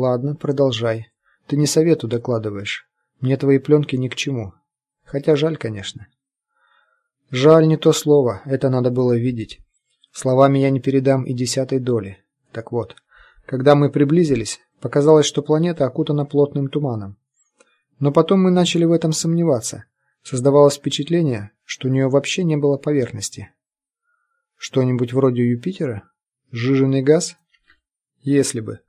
Ладно, продолжай. Ты не совету докладываешь. Мне твои пленки ни к чему. Хотя жаль, конечно. Жаль не то слово, это надо было видеть. Словами я не передам и десятой доли. Так вот, когда мы приблизились, показалось, что планета окутана плотным туманом. Но потом мы начали в этом сомневаться. Создавалось впечатление, что у нее вообще не было поверхности. Что-нибудь вроде Юпитера? Сжиженный газ? Если бы.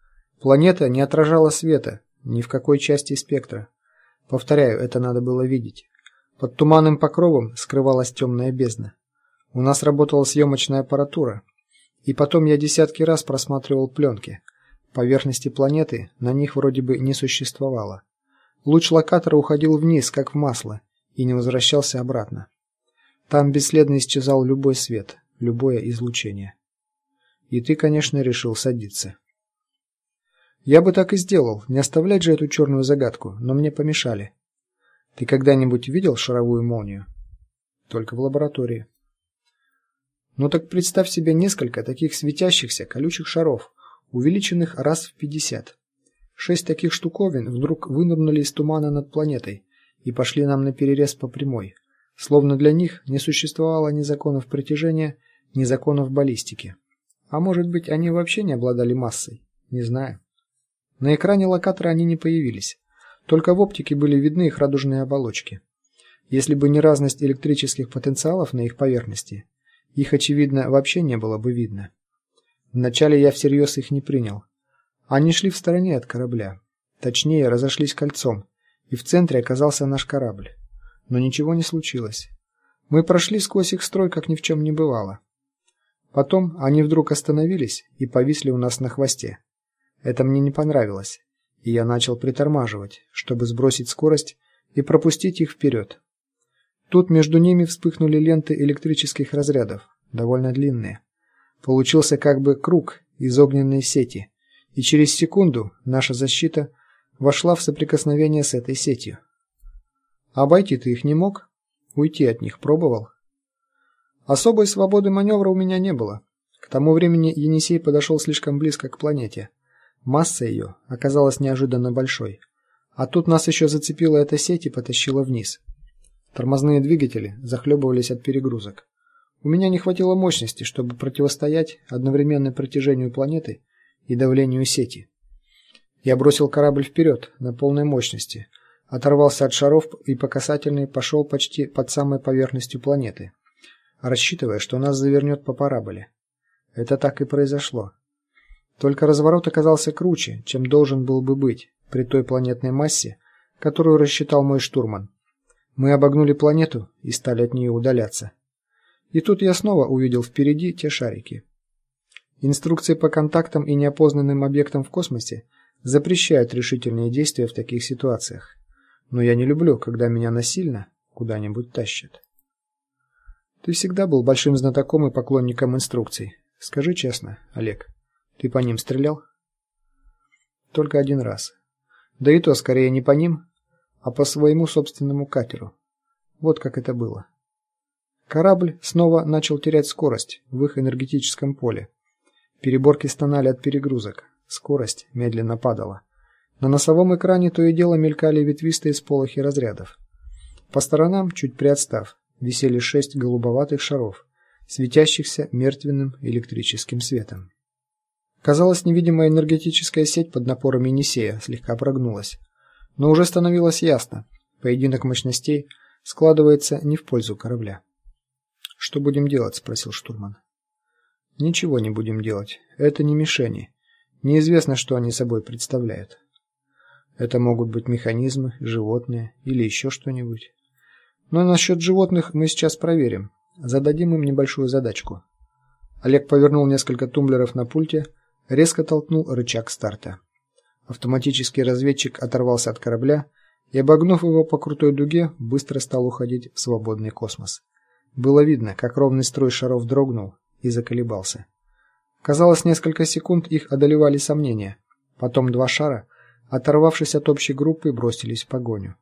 Планета не отражала света ни в какой части спектра. Повторяю, это надо было видеть. Под туманным покровом скрывалась темная бездна. У нас работала съемочная аппаратура, и потом я десятки раз просматривал пленки. Поверхности планеты на них вроде бы не существовало. Луч локатора уходил вниз, как в масло, и не возвращался обратно. Там бесследно исчезал любой свет любое излучение. И ты, конечно, решил садиться. Я бы так и сделал, не оставлять же эту черную загадку, но мне помешали. Ты когда-нибудь видел шаровую молнию? Только в лаборатории. Ну так представь себе несколько таких светящихся колючих шаров, увеличенных раз в пятьдесят. Шесть таких штуковин вдруг вынырнули из тумана над планетой и пошли нам на перерез по прямой, словно для них не существовало ни законов притяжения, ни законов баллистики. А может быть, они вообще не обладали массой, не знаю. На экране локатора они не появились. Только в оптике были видны их радужные оболочки. Если бы не разность электрических потенциалов на их поверхности, их очевидно вообще не было бы видно. Вначале я всерьез их не принял. Они шли в стороне от корабля, точнее, разошлись кольцом, и в центре оказался наш корабль. Но ничего не случилось. Мы прошли сквозь их строй, как ни в чем не бывало. Потом они вдруг остановились и повисли у нас на хвосте. Это мне не понравилось, и я начал притормаживать, чтобы сбросить скорость и пропустить их вперед. Тут между ними вспыхнули ленты электрических разрядов, довольно длинные. Получился как бы круг из огненной сети, и через секунду наша защита вошла в соприкосновение с этой сетью. Обойти ты их не мог, уйти от них пробовал. Особой свободы маневра у меня не было. К тому времени Енисей подошел слишком близко к планете. Масса ее оказалась неожиданно большой. А тут нас еще зацепила эта сеть и потащила вниз. Тормозные двигатели захлебывались от перегрузок. У меня не хватило мощности, чтобы противостоять одновременно притяжению планеты и давлению сети. Я бросил корабль вперед на полной мощности, оторвался от шаров и по касательной пошел почти под самой поверхностью планеты рассчитывая, что нас завернет по параболе. Это так и произошло. Только разворот оказался круче, чем должен был бы быть при той планетной массе, которую рассчитал мой штурман. Мы обогнули планету и стали от нее удаляться. И тут я снова увидел впереди те шарики. Инструкции по контактам и неопознанным объектам в космосе запрещают решительные действия в таких ситуациях. Но я не люблю, когда меня насильно куда-нибудь тащат. Ты всегда был большим знатоком и поклонником инструкций. Скажи честно, Олег, ты по ним стрелял? Только один раз. Да и то скорее не по ним, а по своему собственному катеру. Вот как это было. Корабль снова начал терять скорость в их энергетическом поле. Переборки стонали от перегрузок. Скорость медленно падала. На носовом экране то и дело мелькали ветвистые сполохи разрядов. По сторонам, чуть приотстав, висели шесть голубоватых шаров, светящихся мертвенным электрическим светом. Казалось, невидимая энергетическая сеть под напором Енисея слегка прогнулась. Но уже становилось ясно, поединок мощностей складывается не в пользу корабля. Что будем делать, спросил штурман. Ничего не будем делать. Это не мишени. Неизвестно, что они собой представляют. Это могут быть механизмы, животные или еще что-нибудь. Но насчет животных мы сейчас проверим. Зададим им небольшую задачку. Олег повернул несколько тумблеров на пульте, резко толкнул рычаг старта. Автоматический разведчик оторвался от корабля и, обогнув его по крутой дуге, быстро стал уходить в свободный космос. Было видно, как ровный строй шаров дрогнул и заколебался. Казалось, несколько секунд их одолевали сомнения. Потом два шара, оторвавшись от общей группы, бросились в погоню.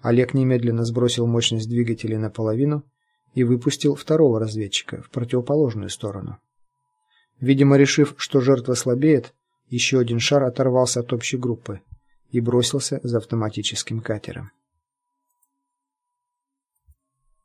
Олег немедленно сбросил мощность двигателей наполовину и выпустил второго разведчика в противоположную сторону. Видимо, решив, что жертва слабеет Еще один шар оторвался от общей группы и бросился за автоматическим катером.